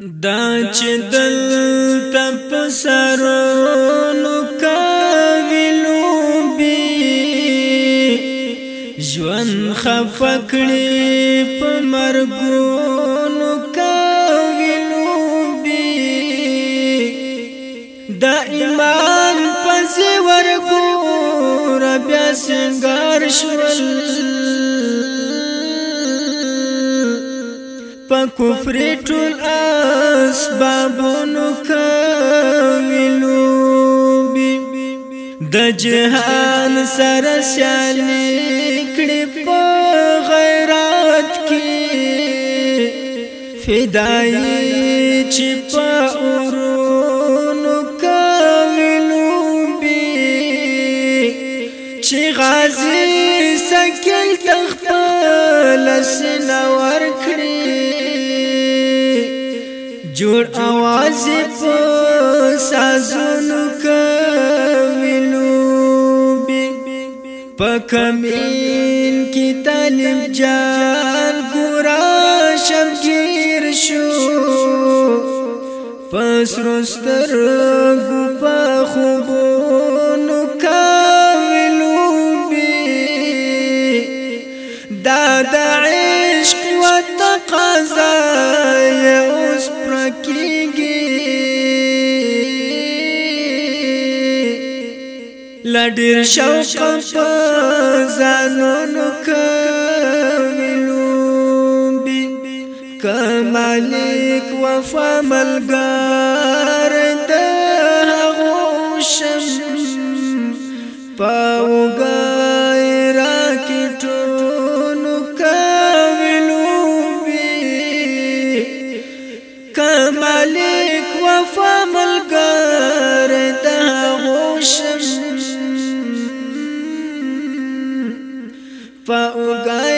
دا چې دل تپ سرونو کاویلو بي ژوند خفکړي په مرګونو کاویلو بي دا ایمان پس ورګو ربیا سنگار شول په کفر ټول اسبابونو کاملو د جهان سره سیالي کړي په غیرت کې فدای چې په اورونو کاملو بي چې غازي سکل تخپل سنور کړي جوړ आवाज په سازونو کوینو په کمین کې طالب جان ګورا شمشیر شو پس رستر ګو لډیر شوق په زانونو کوي لومبي کمالیک وفا ملګری 把无感。